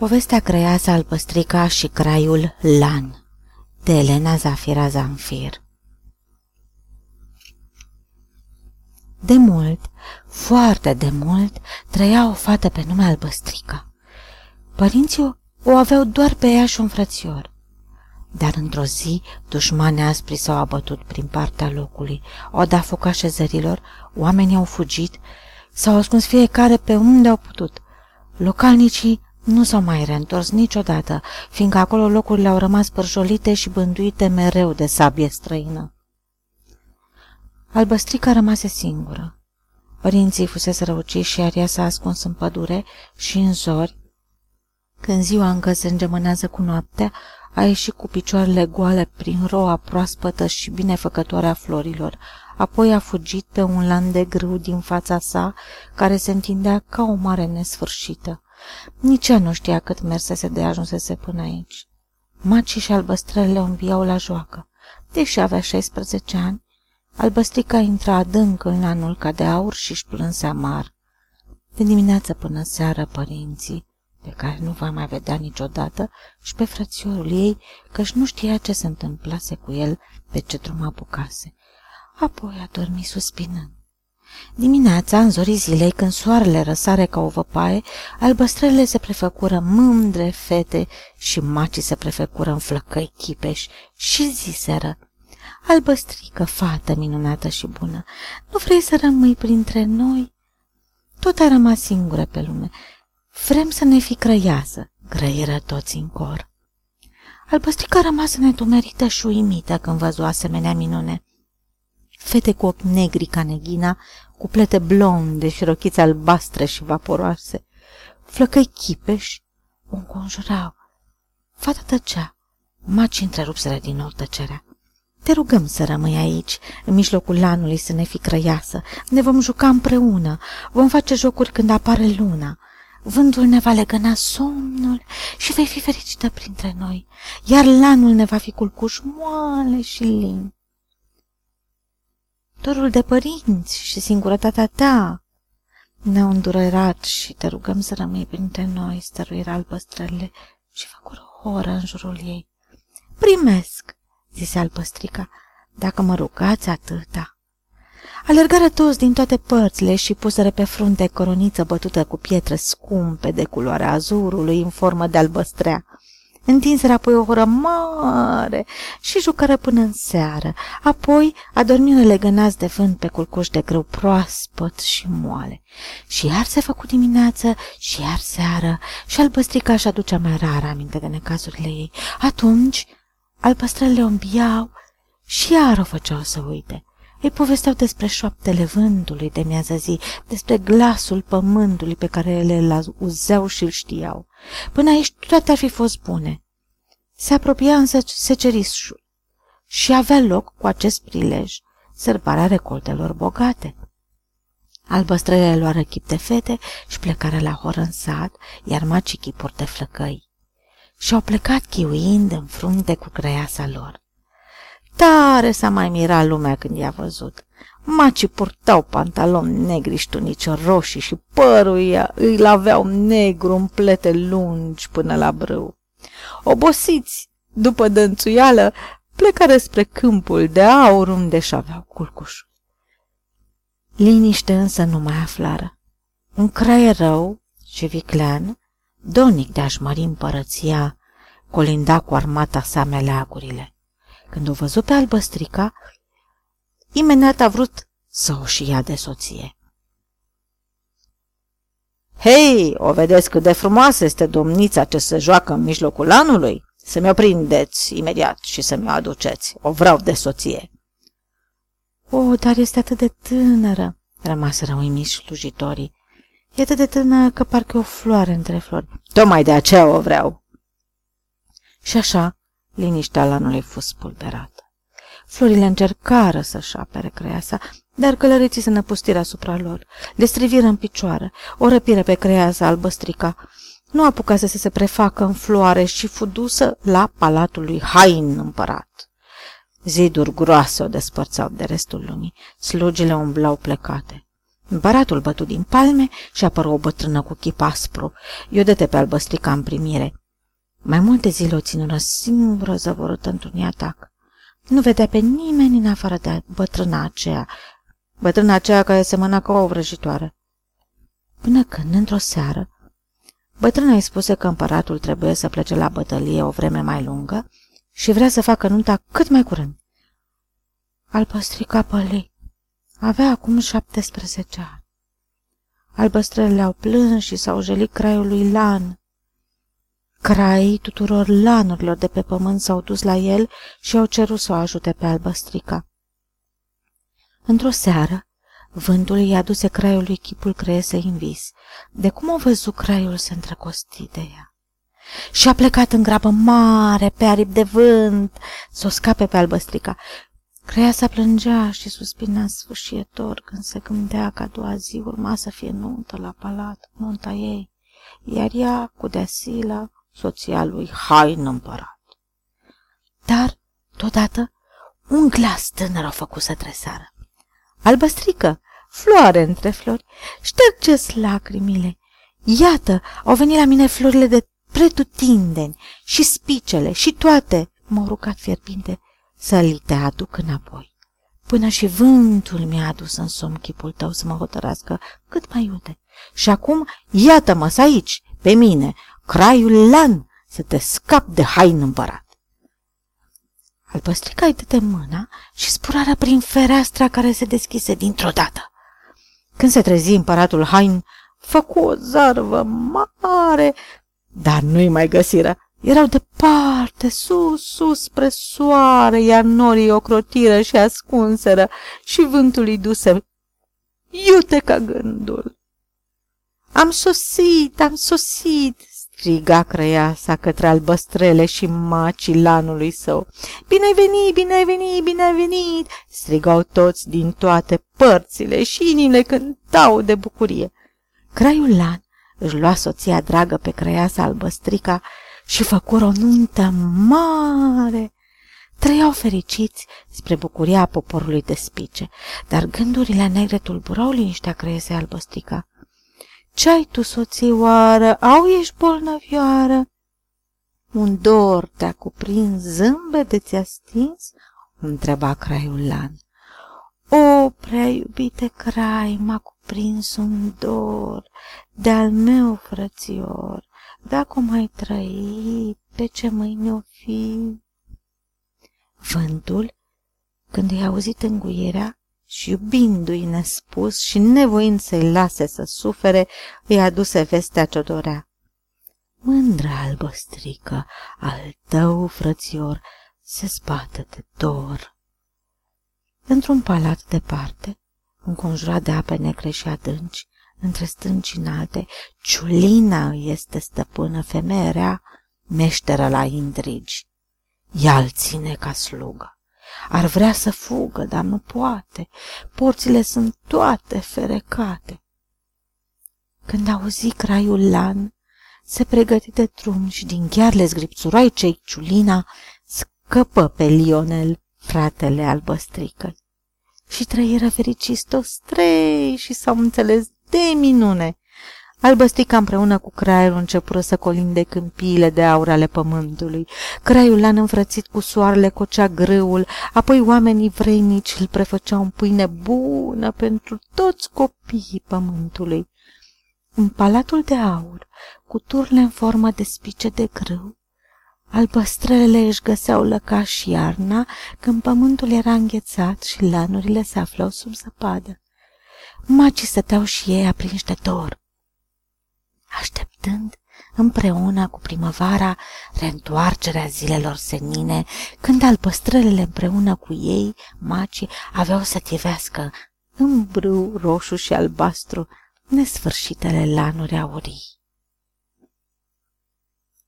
Povestea creasă Albăstrica și Craiul Lan de Elena Zafira Zanfir De mult, foarte de mult, trăia o fată pe nume Albăstrica. Părinții o aveau doar pe ea și un frățior. Dar într-o zi, dușmane aspri s-au abătut prin partea locului, au dat foc așezărilor, oamenii au fugit, s-au ascuns fiecare pe unde au putut. Localnicii nu s-au mai reîntors niciodată, fiindcă acolo locurile au rămas părjolite și bânduite mereu de sabie străină. Albăstrica rămase singură. Părinții fusese răuciși și aria s-a ascuns în pădure și în zori. Când ziua încă se îngemânează cu noaptea, a ieșit cu picioarele goale prin roa proaspătă și binefăcătoare a florilor, apoi a fugit pe un lan de grâu din fața sa, care se întindea ca o mare nesfârșită. Nici ea nu știa cât mersese de ajunsese până aici. Macii și albăstrările o înviau la joacă. Deși avea 16 ani, albăstrica intra adânc în anul ca de aur și își plânse amar. De dimineață până seară, părinții, pe care nu va mai vedea niciodată, și pe frățiorul ei, căci nu știa ce se întâmplase cu el pe ce drum apucase. Apoi a dormit suspinând. Dimineața, în zorii zilei, când soarele răsare ca o văpaie, albăstrările se prefăcură mândre fete și macii se prefăcură în flăcăi chipeși și ziseră, Albăstrică, fată minunată și bună, nu vrei să rămâi printre noi? Tot ai rămas singură pe lume. Vrem să ne fi crăiasă, grăiră toți în cor. Albăstrica a rămas netumerită și uimită când văzu asemenea minune fete cu ochi negri ca neghina, cu plete blonde și rochițe albastre și vaporoase, flăcăi chipeși, o înconjurau. Fata tăcea. Maci întrerupseră din nou tăcerea. Te rugăm să rămâi aici, în mijlocul lanului să ne fi crăiasă. Ne vom juca împreună, vom face jocuri când apare luna. Vântul ne va legăna somnul și vei fi fericită printre noi, iar lanul ne va fi culcuș moale și lin dorul de părinți și singurătatea ta ne-au îndurerat și te rugăm să rămâi printre noi, stăruirea albăstrările și făcură o horă în jurul ei. Primesc, zise albăstrica, dacă mă rugați atâta. Alergară toți din toate părțile și puseră pe frunte coroniță bătută cu pietre scumpe de culoarea azurului în formă de albăstrea. Întinseră apoi o horă mare și jucără până în seară. Apoi adormiră legănați de vânt pe culcuș de grâu proaspăt și moale. Și iar se făcu dimineață și iar seară și albăstrica își aducea mai rar aminte de necazurile ei. Atunci albăstrările o îmbiau și iar o făceau să uite. Îi povesteau despre șoaptele vântului de miază zi, despre glasul pământului pe care le uzeau și îl știau. Până aici toate ar fi fost bune. Se apropia însă secerișul și avea loc cu acest prilej sărbarea recoltelor bogate. Albăstrările luară chip de fete și plecară la horă în sat, iar macii chipuri de flăcăi. Și-au plecat chiuind în frunte cu creiasa lor. Tare s-a mai mirat lumea când i-a văzut. Macii purtau pantaloni negri și tunici roșii și părul îi aveau negru în plete lungi până la brâu. Obosiți, după dănțuială, plecară spre câmpul de aur unde și aveau culcușul. Liniște însă nu mai aflară. Un crai rău și viclean, donic de-aș mări împărăția, colinda cu armata sa meleagurile. Când o văzut pe albăstrica, imediat a vrut să o și ia de soție. Hei, o vedeți cât de frumoasă este domnița ce se joacă în mijlocul anului? Să mi-o prindeți imediat și să mi-o aduceți. O vreau de soție. O, dar este atât de tânără, rămaseră uimiți slujitorii. E atât de tânără că parcă o floare între flori. Tocmai de aceea o vreau. Și așa, Liniștea lanului fost spulberată. Florile încercară să-și apere creasa, dar călăreții se năpustiră asupra lor. Le striviră în picioare, o răpire pe creasa albăstrica. Nu apucase să se prefacă în floare și fu dusă la palatul lui Hain împărat. Ziduri groase o despărțau de restul lumii, slugile umblau plecate. Împăratul bătu din palme și apără o bătrână cu chip aspru. Eu dă-te pe albăstrica în primire. Mai multe zile o ținură singură zăvorâtă într-un atac. Nu vedea pe nimeni în afară de bătrâna aceea, bătrâna aceea care semăna ca o vrăjitoare. Până când, într-o seară, bătrâna îi spuse că împăratul trebuie să plece la bătălie o vreme mai lungă și vrea să facă nunta cât mai curând. Albăstrica păli. Avea acum 17 ani. Albăstrele au plâns și s-au jelit craiul lui Lan. Craii tuturor lanurilor de pe pământ s-au dus la el și au cerut să o ajute pe albăstrica. Într-o seară, vântul i-a dus craiului chipul creiese în vis. De cum o văzut craiul să întrăcosti de ea? Și a plecat în grabă mare, pe aripi de vânt, să o scape pe albăstrica. Creasa plângea și suspina sfâșietor când se gândea că a doua zi urma să fie nuntă la palat, nunta ei, iar ea cu deasila, soția lui Hain împărat. Dar, deodată, un glas tânăr a făcut să tresară. Albăstrică, floare între flori, ștergeți lacrimile. Iată, au venit la mine florile de pretutindeni și spicele și toate, m-au rugat fierbinte să-l te aduc înapoi. Până și vântul mi-a adus în somn chipul tău să mă hotărască cât mai iute. Și acum, iată-mă aici, pe mine, craiul lan, să te scap de hain împărat. Albăstrica îi dăde mâna și spurară prin fereastra care se deschise dintr-o dată. Când se trezi împăratul Hain, făcu o zarvă mare, dar nu-i mai găsiră. Erau departe, sus, sus, spre soare, iar norii o crotiră și ascunseră și vântul îi duse iute ca gândul. Am sosit, am sosit, striga crăiasa către albăstrele și macii lanului său. Bine ai venit, bine ai venit, bine ai venit! strigau toți din toate părțile și inimile cântau de bucurie. Craiul lan își lua soția dragă pe crăiasa albăstrica și făcură o nuntă mare. Trăiau fericiți spre bucuria poporului de spice, dar gândurile negre tulburau liniștea creiese albăstrica. Ce-ai tu, soțioară? Au, ești bolnăvioară? Un dor te-a cuprins, zâmbete ți-a stins? Întreba craiul lan. O, prea iubite crai, m-a cuprins un dor de-al meu frățior. Dacă o mai trăi, pe ce mâine o fi? Vântul, când i-a auzit înguierea, și iubindu-i nespus și nevoind să-i lase să sufere, îi aduse vestea ce dorea. Mândră albăstrică, al tău frățior, se zbată de dor. Într-un palat departe, înconjurat de ape negre și adânci, între stânci înalte, Ciulina îi este stăpână, femeia meșteră la intrigi. Ea îl ține ca slugă. Ar vrea să fugă, dar nu poate. Porțile sunt toate ferecate. Când auzi craiul lan, se pregăti de drum și din ghearle zgripțurai cei ciulina scăpă pe Lionel, fratele albăstrică. Și trăiră fericiți toți trei și s-au înțeles de minune. Albăstica împreună cu craiul începură să colinde câmpiile de aur ale pământului. Craiul l-a înfrățit cu soarele, cocea grâul, apoi oamenii vreinici îl prefăceau în pâine bună pentru toți copiii pământului. În palatul de aur, cu turne în formă de spice de grâu, albăstrelele își găseau lăcaș iarna când pământul era înghețat și lanurile se aflau sub zăpadă. Macii stăteau și ei aprinși de dor așteptând împreună cu primăvara reîntoarcerea zilelor senine, când albăstrălele împreună cu ei, macii, aveau să tivească în brâu roșu și albastru nesfârșitele lanuri aurii.